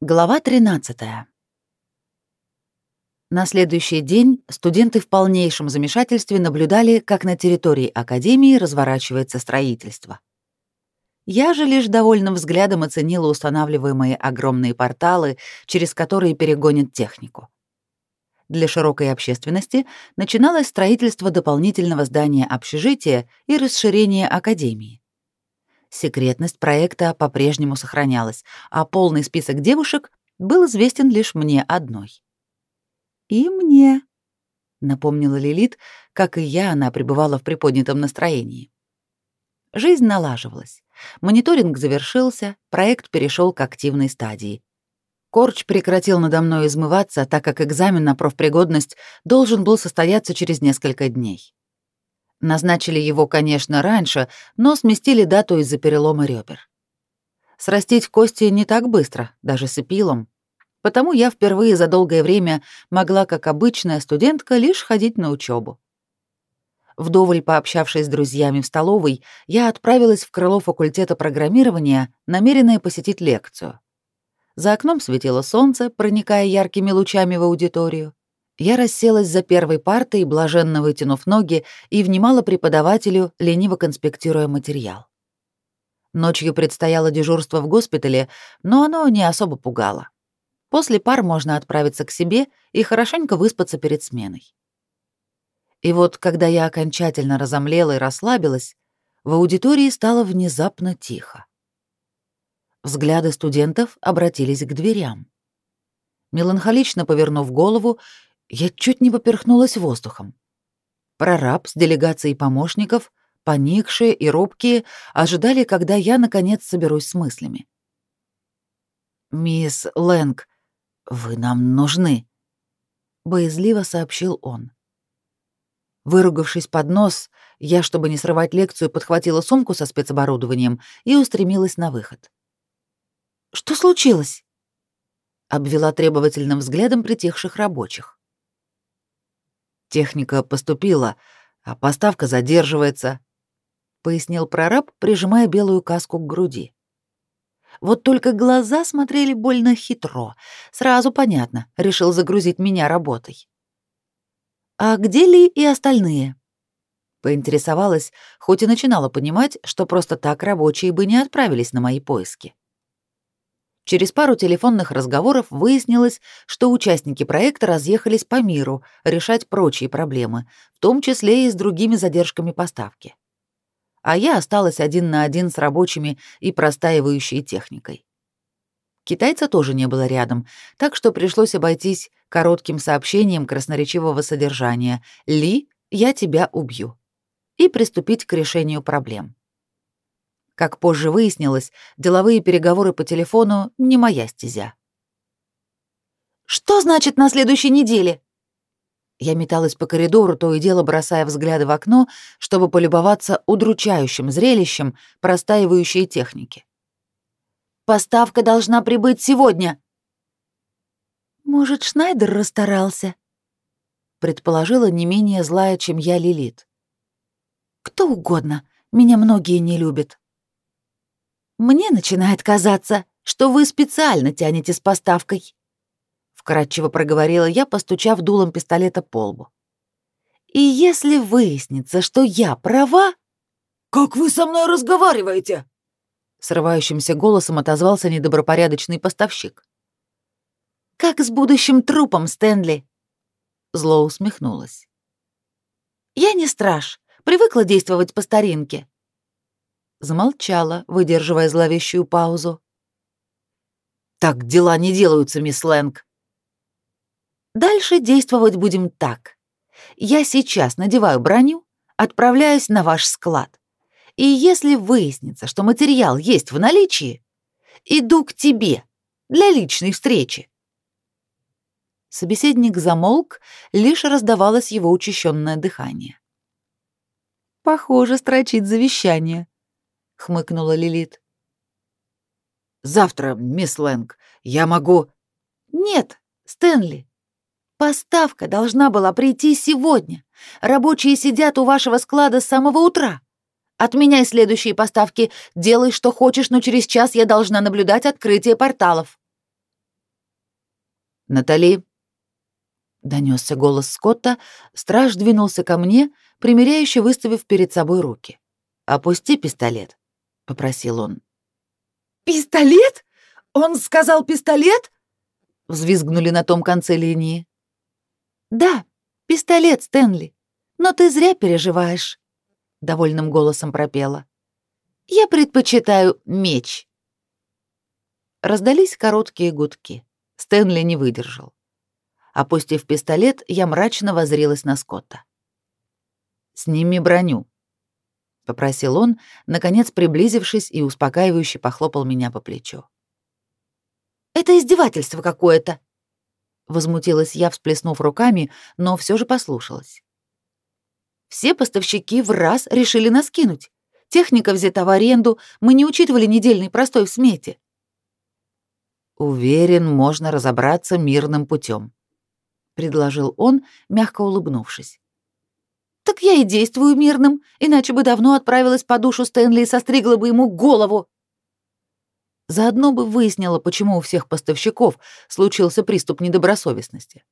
Глава 13. На следующий день студенты в полнейшем замешательстве наблюдали, как на территории академии разворачивается строительство. Я же лишь довольным взглядом оценила устанавливаемые огромные порталы, через которые перегонят технику. Для широкой общественности начиналось строительство дополнительного здания общежития и расширение академии. Секретность проекта по-прежнему сохранялась, а полный список девушек был известен лишь мне одной. «И мне», — напомнила Лилит, как и я, она пребывала в приподнятом настроении. Жизнь налаживалась. Мониторинг завершился, проект перешел к активной стадии. Корч прекратил надо мной измываться, так как экзамен на профпригодность должен был состояться через несколько дней. Назначили его, конечно, раньше, но сместили дату из-за перелома ребер. Срастить кости не так быстро, даже с эпилом. Потому я впервые за долгое время могла, как обычная студентка, лишь ходить на учебу. Вдоволь пообщавшись с друзьями в столовой, я отправилась в крыло факультета программирования, намеренная посетить лекцию. За окном светило солнце, проникая яркими лучами в аудиторию. Я расселась за первой партой, блаженно вытянув ноги, и внимала преподавателю, лениво конспектируя материал. Ночью предстояло дежурство в госпитале, но оно не особо пугало. После пар можно отправиться к себе и хорошенько выспаться перед сменой. И вот, когда я окончательно разомлела и расслабилась, в аудитории стало внезапно тихо. Взгляды студентов обратились к дверям. Меланхолично повернув голову, я чуть не поперхнулась воздухом. Прораб с делегацией помощников, поникшие и робкие, ожидали, когда я, наконец, соберусь с мыслями. «Мисс Лэнг, вы нам нужны», — боязливо сообщил он. Выругавшись под нос, я, чтобы не срывать лекцию, подхватила сумку со спецоборудованием и устремилась на выход. «Что случилось?» — обвела требовательным взглядом притихших рабочих. Техника поступила, а поставка задерживается, пояснил прораб, прижимая белую каску к груди. Вот только глаза смотрели больно хитро. Сразу понятно, решил загрузить меня работой. А где Ли и остальные? Поинтересовалась, хоть и начинала понимать, что просто так рабочие бы не отправились на мои поиски. Через пару телефонных разговоров выяснилось, что участники проекта разъехались по миру решать прочие проблемы, в том числе и с другими задержками поставки. А я осталась один на один с рабочими и простаивающей техникой. Китайца тоже не было рядом, так что пришлось обойтись коротким сообщением красноречивого содержания «Ли, я тебя убью» и приступить к решению проблем. Как позже выяснилось, деловые переговоры по телефону не моя стезя. «Что значит на следующей неделе?» Я металась по коридору, то и дело бросая взгляды в окно, чтобы полюбоваться удручающим зрелищем простаивающей техники. «Поставка должна прибыть сегодня!» «Может, Шнайдер расстарался?» предположила не менее злая, чем я Лилит. «Кто угодно, меня многие не любят». Мне начинает казаться, что вы специально тянете с поставкой. Вкратчиво проговорила я, постучав дулом пистолета по лбу. И если выяснится, что я права... «Как вы со мной разговариваете?» Срывающимся голосом отозвался недобропорядочный поставщик. «Как с будущим трупом, Стэнли?» Зло усмехнулась. «Я не страж, привыкла действовать по старинке замолчала, выдерживая зловещую паузу. «Так дела не делаются, мисс Лэнг». «Дальше действовать будем так. Я сейчас надеваю броню, отправляюсь на ваш склад. И если выяснится, что материал есть в наличии, иду к тебе для личной встречи». Собеседник замолк, лишь раздавалось его учащенное дыхание. «Похоже, строчит завещание», хмыкнула Лилит. Завтра, мисс Лэнг, я могу Нет, Стэнли. Поставка должна была прийти сегодня. Рабочие сидят у вашего склада с самого утра. Отменяй следующие поставки, делай что хочешь, но через час я должна наблюдать открытие порталов. Натали, донесся голос Скотта, страж двинулся ко мне, примиряюще выставив перед собой руки. Опусти пистолет, попросил он. Пистолет? Он сказал пистолет? Взвизгнули на том конце линии. Да, пистолет, Стэнли. Но ты зря переживаешь, довольным голосом пропела. Я предпочитаю меч. Раздались короткие гудки. Стэнли не выдержал. Опустив пистолет, я мрачно воззрилась на Скотта. «Сними броню», — попросил он, наконец приблизившись и успокаивающе похлопал меня по плечу. «Это издевательство какое-то», — возмутилась я, всплеснув руками, но все же послушалась. «Все поставщики в раз решили нас кинуть. Техника взята в аренду, мы не учитывали недельный простой в смете». «Уверен, можно разобраться мирным путем, предложил он, мягко улыбнувшись. Так я и действую мирным, иначе бы давно отправилась по душу Стэнли и состригла бы ему голову. Заодно бы выяснила, почему у всех поставщиков случился приступ недобросовестности.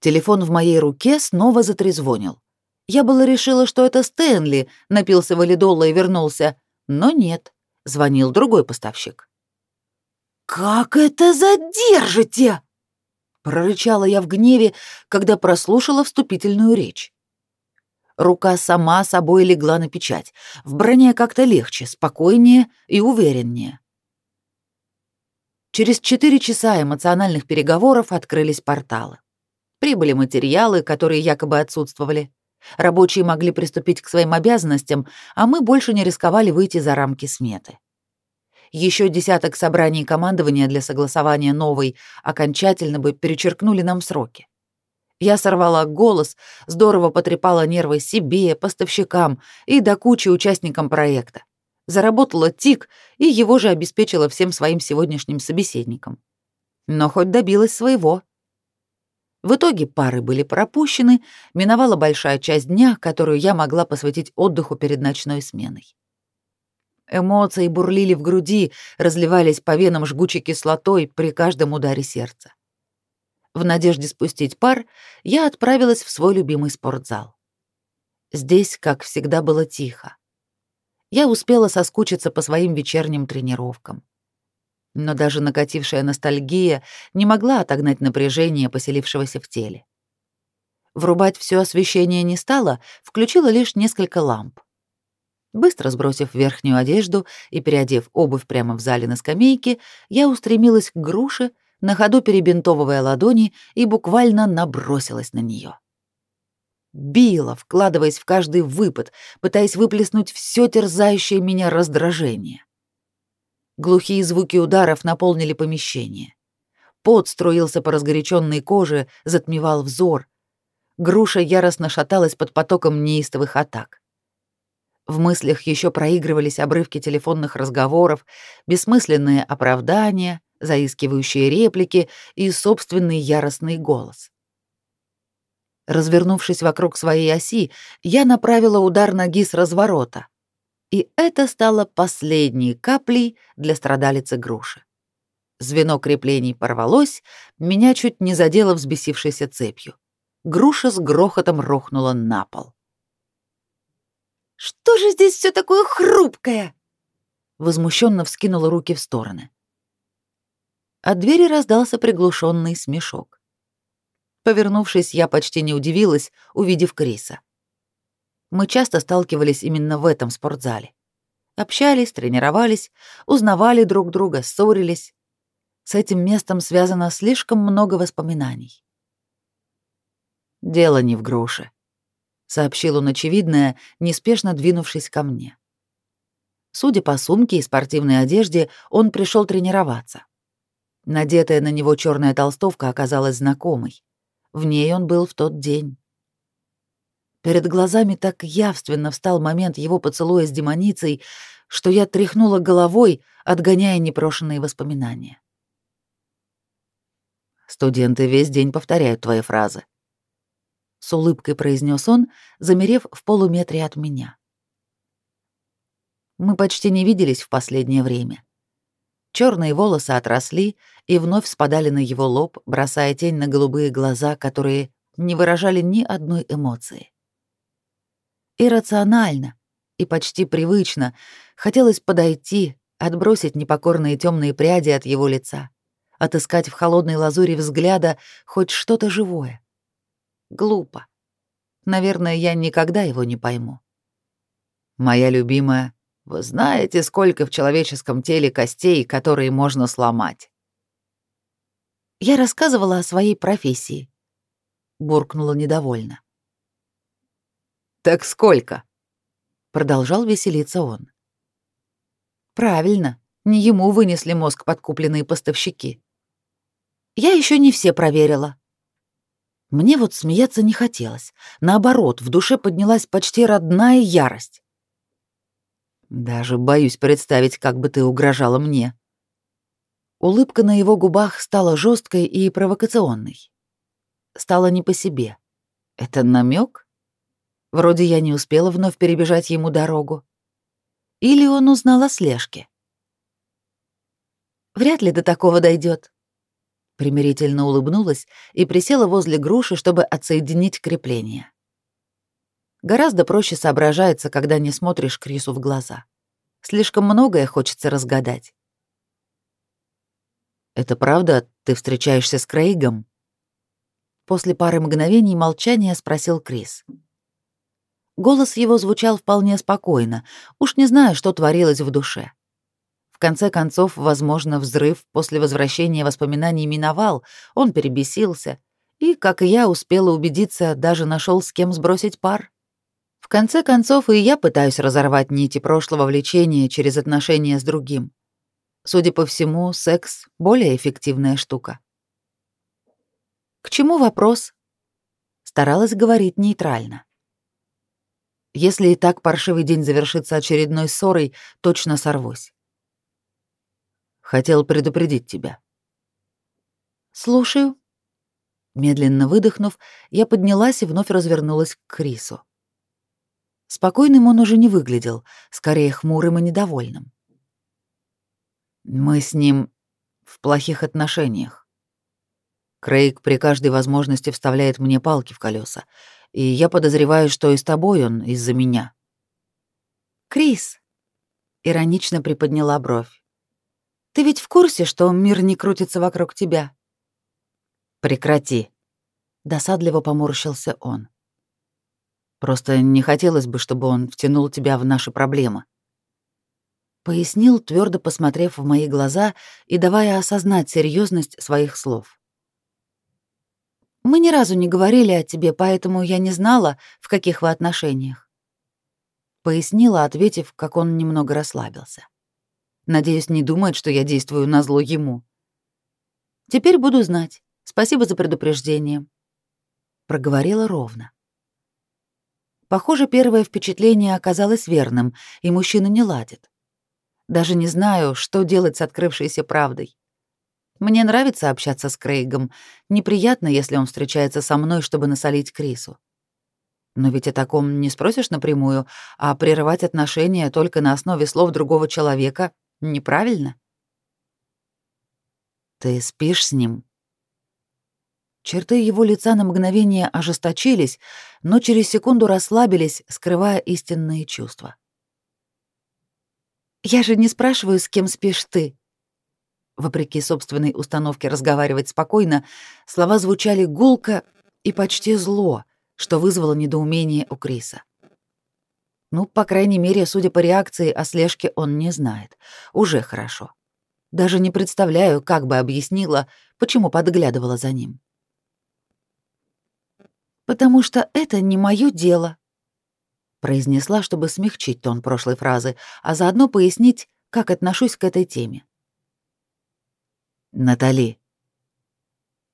Телефон в моей руке снова затрезвонил. Я было решила, что это Стэнли напился валидола и вернулся, но нет, звонил другой поставщик. «Как это задержите?» прорычала я в гневе, когда прослушала вступительную речь. Рука сама собой легла на печать. В броне как-то легче, спокойнее и увереннее. Через четыре часа эмоциональных переговоров открылись порталы. Прибыли материалы, которые якобы отсутствовали. Рабочие могли приступить к своим обязанностям, а мы больше не рисковали выйти за рамки сметы еще десяток собраний командования для согласования новой окончательно бы перечеркнули нам сроки. Я сорвала голос, здорово потрепала нервы себе, поставщикам и до кучи участникам проекта. Заработала тик и его же обеспечила всем своим сегодняшним собеседникам. Но хоть добилась своего. В итоге пары были пропущены, миновала большая часть дня, которую я могла посвятить отдыху перед ночной сменой. Эмоции бурлили в груди, разливались по венам жгучей кислотой при каждом ударе сердца. В надежде спустить пар, я отправилась в свой любимый спортзал. Здесь, как всегда, было тихо. Я успела соскучиться по своим вечерним тренировкам. Но даже накатившая ностальгия не могла отогнать напряжение, поселившегося в теле. Врубать все освещение не стала, включила лишь несколько ламп. Быстро сбросив верхнюю одежду и переодев обувь прямо в зале на скамейке, я устремилась к груше, на ходу перебинтовывая ладони и буквально набросилась на нее. Била, вкладываясь в каждый выпад, пытаясь выплеснуть все терзающее меня раздражение. Глухие звуки ударов наполнили помещение. Пот струился по разгоряченной коже, затмевал взор. Груша яростно шаталась под потоком неистовых атак. В мыслях еще проигрывались обрывки телефонных разговоров, бессмысленные оправдания, заискивающие реплики и собственный яростный голос. Развернувшись вокруг своей оси, я направила удар ноги с разворота. И это стало последней каплей для страдалицы груши. Звено креплений порвалось, меня чуть не задело взбесившейся цепью. Груша с грохотом рухнула на пол. Что же здесь все такое хрупкое? Возмущенно вскинула руки в стороны. От двери раздался приглушенный смешок. Повернувшись, я почти не удивилась, увидев Криса. Мы часто сталкивались именно в этом спортзале. Общались, тренировались, узнавали друг друга, ссорились. С этим местом связано слишком много воспоминаний. Дело не в груше сообщил он очевидное, неспешно двинувшись ко мне. Судя по сумке и спортивной одежде, он пришел тренироваться. Надетая на него черная толстовка оказалась знакомой. В ней он был в тот день. Перед глазами так явственно встал момент его поцелуя с демоницей, что я тряхнула головой, отгоняя непрошенные воспоминания. Студенты весь день повторяют твои фразы, с улыбкой произнес он, замерев в полуметре от меня. Мы почти не виделись в последнее время. Черные волосы отросли и вновь спадали на его лоб, бросая тень на голубые глаза, которые не выражали ни одной эмоции. Иррационально и почти привычно хотелось подойти, отбросить непокорные темные пряди от его лица, отыскать в холодной лазури взгляда хоть что-то живое. Глупо. Наверное, я никогда его не пойму. Моя любимая, вы знаете, сколько в человеческом теле костей, которые можно сломать? Я рассказывала о своей профессии. Буркнула недовольно. Так сколько? Продолжал веселиться он. Правильно, не ему вынесли мозг подкупленные поставщики. Я еще не все проверила. Мне вот смеяться не хотелось. Наоборот, в душе поднялась почти родная ярость. Даже боюсь представить, как бы ты угрожала мне. Улыбка на его губах стала жесткой и провокационной. Стало не по себе. Это намек? Вроде я не успела вновь перебежать ему дорогу. Или он узнал о слежке? Вряд ли до такого дойдет. Примирительно улыбнулась и присела возле груши, чтобы отсоединить крепление. Гораздо проще соображается, когда не смотришь Крису в глаза. Слишком многое хочется разгадать. «Это правда, ты встречаешься с Крейгом?» После пары мгновений молчания спросил Крис. Голос его звучал вполне спокойно, уж не знаю, что творилось в душе. В конце концов, возможно, взрыв после возвращения воспоминаний миновал, он перебесился, и, как и я, успела убедиться, даже нашел с кем сбросить пар. В конце концов, и я пытаюсь разорвать нити прошлого влечения через отношения с другим. Судя по всему, секс — более эффективная штука. К чему вопрос? Старалась говорить нейтрально. Если и так паршивый день завершится очередной ссорой, точно сорвусь. Хотел предупредить тебя. Слушаю. Медленно выдохнув, я поднялась и вновь развернулась к Крису. Спокойным он уже не выглядел, скорее хмурым и недовольным. Мы с ним в плохих отношениях. Крейг при каждой возможности вставляет мне палки в колеса, и я подозреваю, что и с тобой он из-за меня. Крис, иронично приподняла бровь. Ты ведь в курсе, что мир не крутится вокруг тебя? Прекрати. Досадливо поморщился он. Просто не хотелось бы, чтобы он втянул тебя в наши проблемы. Пояснил, твердо посмотрев в мои глаза и давая осознать серьезность своих слов. Мы ни разу не говорили о тебе, поэтому я не знала, в каких вы отношениях. Пояснила, ответив, как он немного расслабился. Надеюсь, не думает, что я действую на зло ему. Теперь буду знать. Спасибо за предупреждение. Проговорила ровно. Похоже, первое впечатление оказалось верным, и мужчина не ладит. Даже не знаю, что делать с открывшейся правдой. Мне нравится общаться с Крейгом. Неприятно, если он встречается со мной, чтобы насолить Крису. Но ведь о таком не спросишь напрямую, а прерывать отношения только на основе слов другого человека неправильно. Ты спишь с ним? Черты его лица на мгновение ожесточились, но через секунду расслабились, скрывая истинные чувства. «Я же не спрашиваю, с кем спишь ты». Вопреки собственной установке разговаривать спокойно, слова звучали гулко и почти зло, что вызвало недоумение у Криса. Ну, по крайней мере, судя по реакции, о слежке он не знает. Уже хорошо. Даже не представляю, как бы объяснила, почему подглядывала за ним потому что это не мое дело», произнесла, чтобы смягчить тон прошлой фразы, а заодно пояснить, как отношусь к этой теме. «Натали».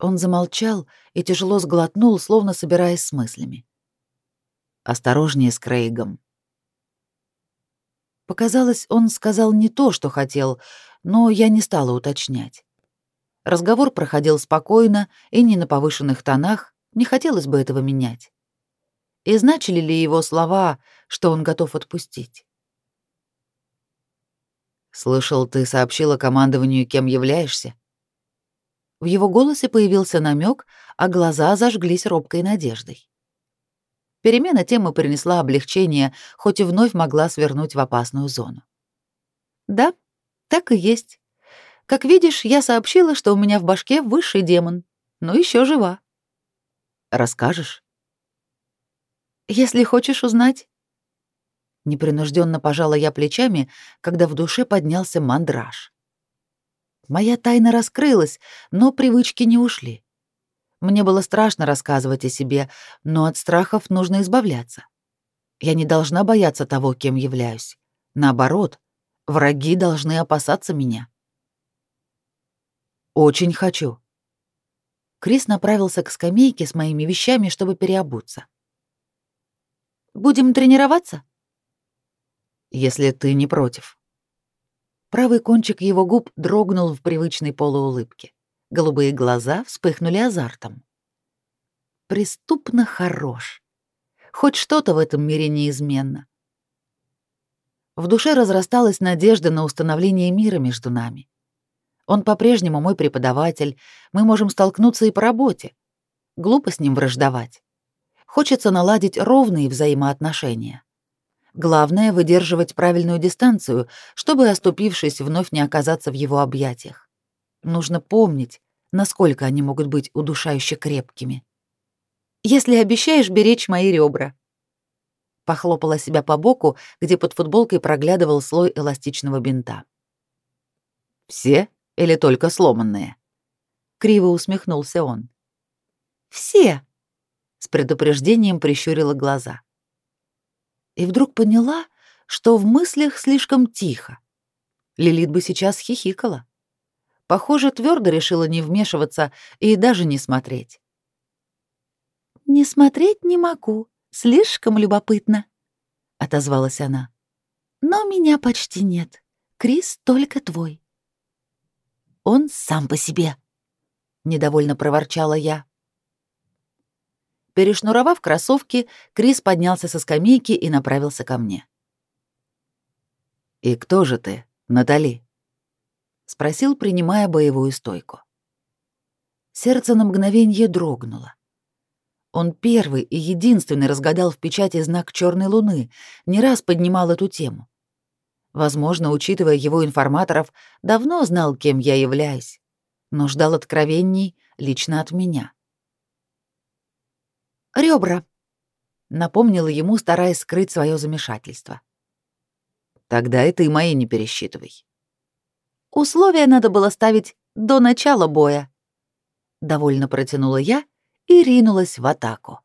Он замолчал и тяжело сглотнул, словно собираясь с мыслями. «Осторожнее с Крейгом». Показалось, он сказал не то, что хотел, но я не стала уточнять. Разговор проходил спокойно и не на повышенных тонах, не хотелось бы этого менять. И значили ли его слова, что он готов отпустить? Слышал, ты сообщила командованию, кем являешься? В его голосе появился намек, а глаза зажглись робкой надеждой. Перемена темы принесла облегчение, хоть и вновь могла свернуть в опасную зону. Да, так и есть. Как видишь, я сообщила, что у меня в башке высший демон, но еще жива. Расскажешь? Если хочешь узнать. Непринужденно пожала я плечами, когда в душе поднялся мандраж. Моя тайна раскрылась, но привычки не ушли. Мне было страшно рассказывать о себе, но от страхов нужно избавляться. Я не должна бояться того, кем являюсь. Наоборот, враги должны опасаться меня. Очень хочу. Крис направился к скамейке с моими вещами, чтобы переобуться. Будем тренироваться? Если ты не против. Правый кончик его губ дрогнул в привычной полуулыбке. Голубые глаза вспыхнули азартом. Преступно хорош. Хоть что-то в этом мире неизменно. В душе разрасталась надежда на установление мира между нами. Он по-прежнему мой преподаватель, мы можем столкнуться и по работе. Глупо с ним враждовать. Хочется наладить ровные взаимоотношения. Главное — выдерживать правильную дистанцию, чтобы, оступившись, вновь не оказаться в его объятиях. Нужно помнить, насколько они могут быть удушающе крепкими. «Если обещаешь беречь мои ребра», похлопала себя по боку, где под футболкой проглядывал слой эластичного бинта. «Все или только сломанные?» Криво усмехнулся он. «Все!» — с предупреждением прищурила глаза. И вдруг поняла, что в мыслях слишком тихо. Лилит бы сейчас хихикала. Похоже, твердо решила не вмешиваться и даже не смотреть. «Не смотреть не могу, слишком любопытно», — отозвалась она. «Но меня почти нет. Крис только твой». «Он сам по себе», — недовольно проворчала я. Перешнуровав кроссовки, Крис поднялся со скамейки и направился ко мне. «И кто же ты, Натали?» спросил, принимая боевую стойку. Сердце на мгновение дрогнуло. Он первый и единственный разгадал в печати знак черной луны, не раз поднимал эту тему. Возможно, учитывая его информаторов, давно знал, кем я являюсь, но ждал откровений лично от меня. Ребра, напомнила ему, стараясь скрыть свое замешательство. Тогда и ты мои не пересчитывай. Условия надо было ставить до начала боя. Довольно протянула я и ринулась в атаку.